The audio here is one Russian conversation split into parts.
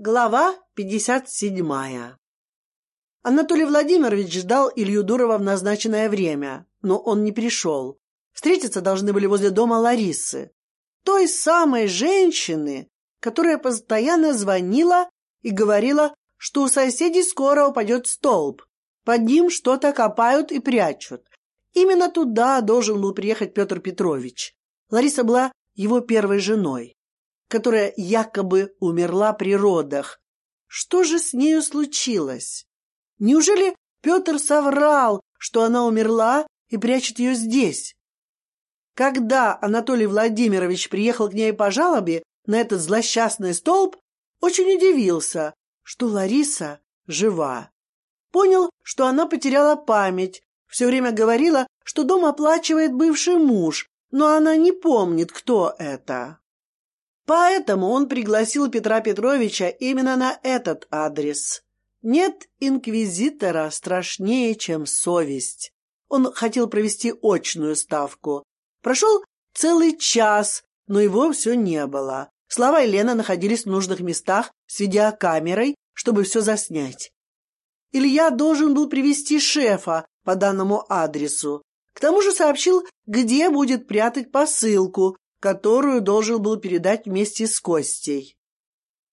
Глава пятьдесят седьмая Анатолий Владимирович ждал Илью Дурова в назначенное время, но он не пришел. Встретиться должны были возле дома Ларисы, той самой женщины, которая постоянно звонила и говорила, что у соседей скоро упадет столб. Под ним что-то копают и прячут. Именно туда должен был приехать Петр Петрович. Лариса была его первой женой которая якобы умерла при родах. Что же с нею случилось? Неужели Петр соврал, что она умерла и прячет ее здесь? Когда Анатолий Владимирович приехал к ней по жалобе на этот злосчастный столб, очень удивился, что Лариса жива. Понял, что она потеряла память, все время говорила, что дом оплачивает бывший муж, но она не помнит, кто это. Поэтому он пригласил Петра Петровича именно на этот адрес. Нет инквизитора страшнее, чем совесть. Он хотел провести очную ставку. Прошел целый час, но его все не было. Слава и Лена находились в нужных местах с видеокамерой, чтобы все заснять. Илья должен был привести шефа по данному адресу. К тому же сообщил, где будет прятать посылку, которую должен был передать вместе с Костей.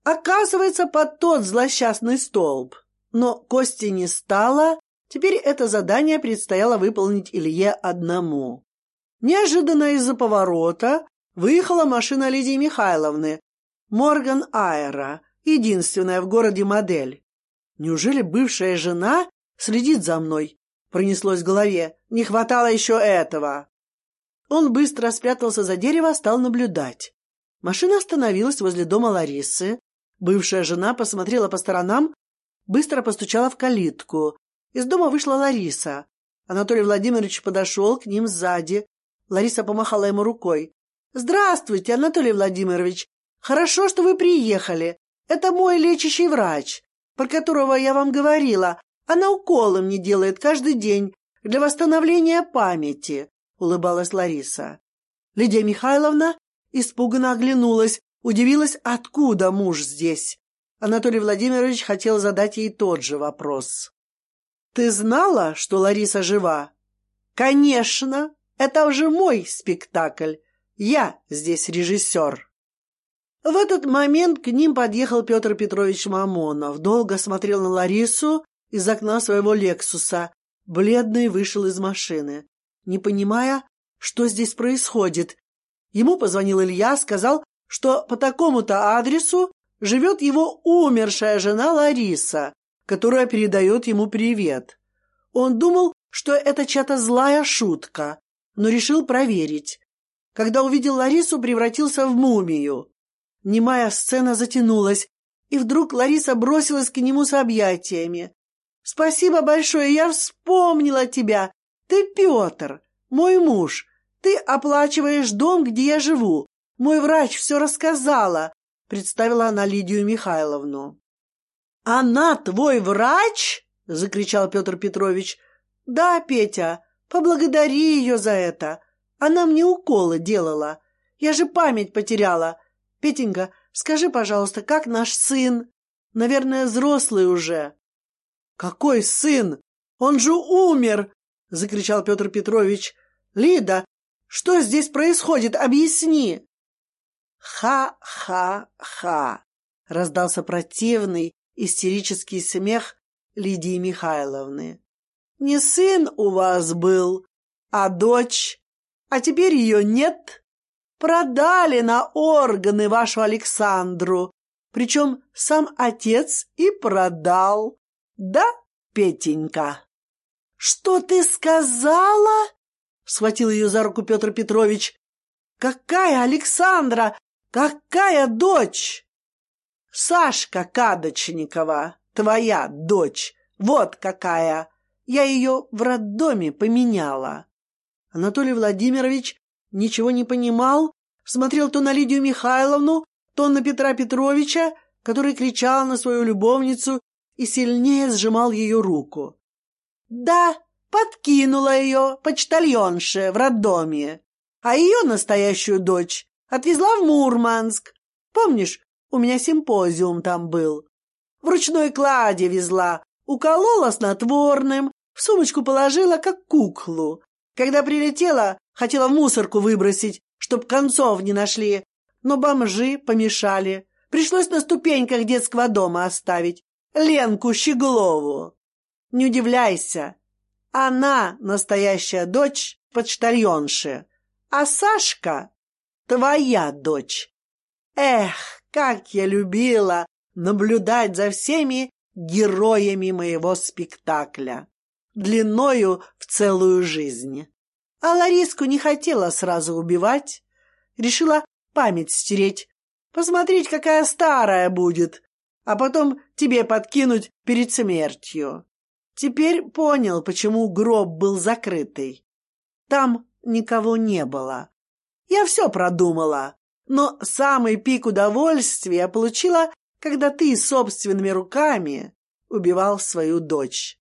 Оказывается, под тот злосчастный столб. Но Кости не стало, теперь это задание предстояло выполнить Илье одному. Неожиданно из-за поворота выехала машина Лидии Михайловны, Морган Айра, единственная в городе модель. Неужели бывшая жена следит за мной? Пронеслось в голове. Не хватало еще этого. Он быстро спрятался за дерево, стал наблюдать. Машина остановилась возле дома Ларисы. Бывшая жена посмотрела по сторонам, быстро постучала в калитку. Из дома вышла Лариса. Анатолий Владимирович подошел к ним сзади. Лариса помахала ему рукой. «Здравствуйте, Анатолий Владимирович! Хорошо, что вы приехали. Это мой лечащий врач, про которого я вам говорила. Она уколы мне делает каждый день для восстановления памяти. — улыбалась Лариса. Лидия Михайловна испуганно оглянулась, удивилась, откуда муж здесь. Анатолий Владимирович хотел задать ей тот же вопрос. «Ты знала, что Лариса жива?» «Конечно! Это уже мой спектакль. Я здесь режиссер». В этот момент к ним подъехал Петр Петрович Мамонов, долго смотрел на Ларису из окна своего «Лексуса», бледный вышел из машины не понимая, что здесь происходит. Ему позвонил Илья, сказал, что по такому-то адресу живет его умершая жена Лариса, которая передает ему привет. Он думал, что это чья-то злая шутка, но решил проверить. Когда увидел Ларису, превратился в мумию. Немая сцена затянулась, и вдруг Лариса бросилась к нему с объятиями. «Спасибо большое, я вспомнила тебя. Ты Петр, мой муж. Ты оплачиваешь дом, где я живу. Мой врач все рассказала, представила она Лидию Михайловну. Она твой врач? закричал Петр Петрович. Да, Петя, поблагодари ее за это. Она мне уколы делала. Я же память потеряла. Петенька, скажи, пожалуйста, как наш сын? Наверное, взрослый уже. Какой сын? Он же умер, — закричал Петр Петрович. «Лида, что здесь происходит? Объясни!» «Ха-ха-ха!» — раздался противный истерический смех Лидии Михайловны. «Не сын у вас был, а дочь, а теперь ее нет. Продали на органы вашу Александру, причем сам отец и продал. Да, Петенька?» «Что ты сказала?» — схватил ее за руку Петр Петрович. «Какая Александра? Какая дочь?» «Сашка Кадочникова, твоя дочь. Вот какая. Я ее в роддоме поменяла». Анатолий Владимирович ничего не понимал, смотрел то на Лидию Михайловну, то на Петра Петровича, который кричал на свою любовницу и сильнее сжимал ее руку. Да, подкинула ее почтальонше в роддоме, а ее настоящую дочь отвезла в Мурманск. Помнишь, У меня симпозиум там был. В ручной кладе везла, уколола снотворным, в сумочку положила, как куклу. Когда прилетела, хотела в мусорку выбросить, чтоб концов не нашли, но бомжи помешали. Пришлось на ступеньках детского дома оставить. Ленку Щеглову. Не удивляйся, она настоящая дочь почтальонши, а Сашка — твоя дочь. Эх, как я любила наблюдать за всеми героями моего спектакля, длиною в целую жизнь. А Лариску не хотела сразу убивать, решила память стереть, посмотреть, какая старая будет, а потом тебе подкинуть перед смертью. Теперь понял, почему гроб был закрытый. Там никого не было. Я все продумала, но самый пик удовольствия получила, когда ты собственными руками убивал свою дочь.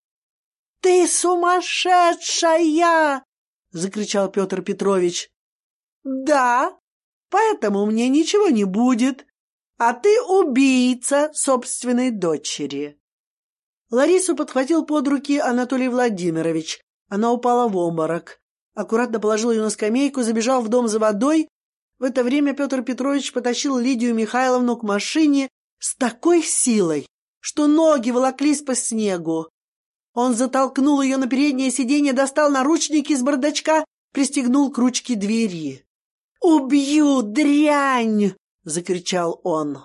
«Ты сумасшедшая!» — закричал Петр Петрович. «Да, поэтому мне ничего не будет, а ты убийца собственной дочери». Ларису подхватил под руки Анатолий Владимирович. Она упала в обморок. Аккуратно положил ее на скамейку, забежал в дом за водой. В это время Петр Петрович потащил Лидию Михайловну к машине с такой силой, что ноги волоклись по снегу. Он затолкнул ее на переднее сиденье, достал наручники из бардачка, пристегнул к ручке двери. «Убью, дрянь!» — закричал он.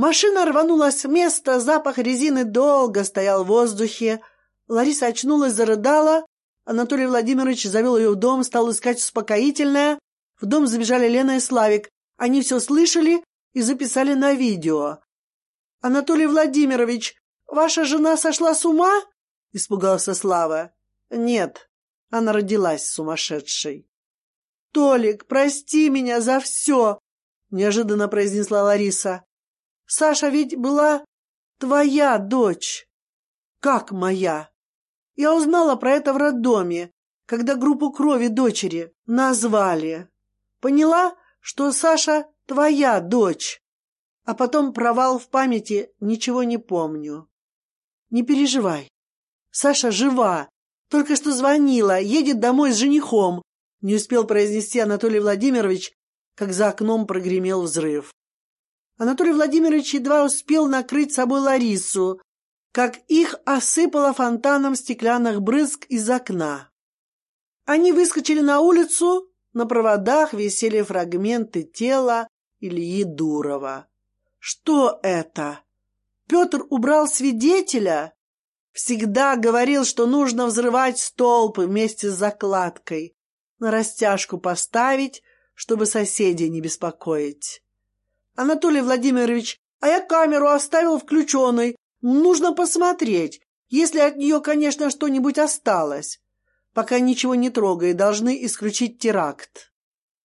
Машина рванулась с места, запах резины долго стоял в воздухе. Лариса очнулась, зарыдала. Анатолий Владимирович завел ее в дом, стал искать успокоительное. В дом забежали Лена и Славик. Они все слышали и записали на видео. «Анатолий Владимирович, ваша жена сошла с ума?» — испугался Слава. «Нет, она родилась сумасшедшей». «Толик, прости меня за все!» — неожиданно произнесла Лариса. Саша ведь была твоя дочь. Как моя? Я узнала про это в роддоме, когда группу крови дочери назвали. Поняла, что Саша твоя дочь. А потом провал в памяти, ничего не помню. Не переживай. Саша жива. Только что звонила, едет домой с женихом. Не успел произнести Анатолий Владимирович, как за окном прогремел взрыв. Анатолий Владимирович едва успел накрыть собой Ларису, как их осыпало фонтаном стеклянных брызг из окна. Они выскочили на улицу, на проводах висели фрагменты тела Ильи Дурова. Что это? Петр убрал свидетеля? Всегда говорил, что нужно взрывать столб вместе с закладкой, на растяжку поставить, чтобы соседей не беспокоить. Анатолий Владимирович, а я камеру оставил включенной. Нужно посмотреть, если от нее, конечно, что-нибудь осталось. Пока ничего не трогай, должны исключить теракт.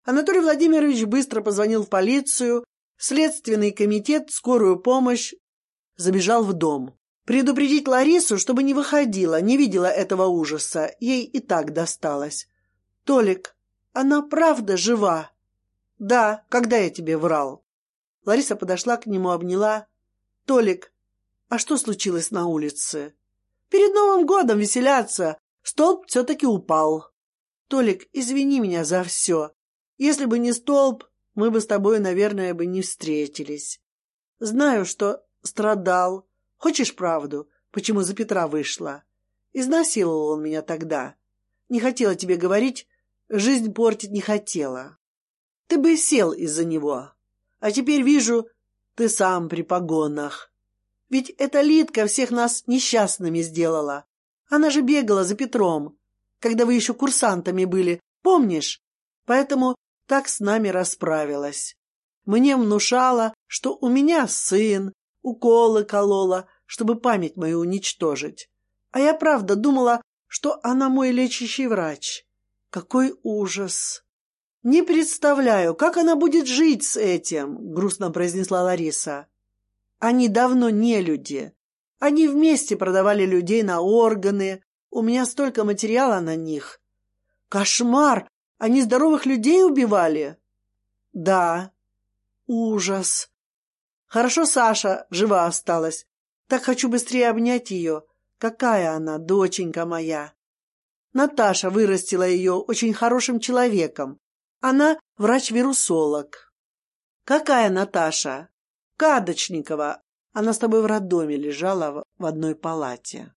Анатолий Владимирович быстро позвонил в полицию, следственный комитет, скорую помощь, забежал в дом. Предупредить Ларису, чтобы не выходила, не видела этого ужаса, ей и так досталось. «Толик, она правда жива?» «Да, когда я тебе врал?» Лариса подошла к нему, обняла. «Толик, а что случилось на улице?» «Перед Новым годом веселятся. Столб все-таки упал». «Толик, извини меня за все. Если бы не столб, мы бы с тобой, наверное, бы не встретились. Знаю, что страдал. Хочешь правду, почему за Петра вышла? Изнасиловал он меня тогда. Не хотела тебе говорить, жизнь портить не хотела. Ты бы сел из-за него, а теперь вижу, ты сам при погонах. Ведь эта Литка всех нас несчастными сделала. Она же бегала за Петром, когда вы еще курсантами были, помнишь? Поэтому так с нами расправилась. Мне внушала, что у меня сын, уколы колола, чтобы память мою уничтожить. А я правда думала, что она мой лечащий врач. Какой ужас! «Не представляю, как она будет жить с этим», — грустно произнесла Лариса. «Они давно не люди. Они вместе продавали людей на органы. У меня столько материала на них. Кошмар! Они здоровых людей убивали?» «Да». «Ужас! Хорошо Саша жива осталась. Так хочу быстрее обнять ее. Какая она, доченька моя. Наташа вырастила ее очень хорошим человеком. Она врач-вирусолог. Какая Наташа? Кадочникова. Она с тобой в роддоме лежала в одной палате.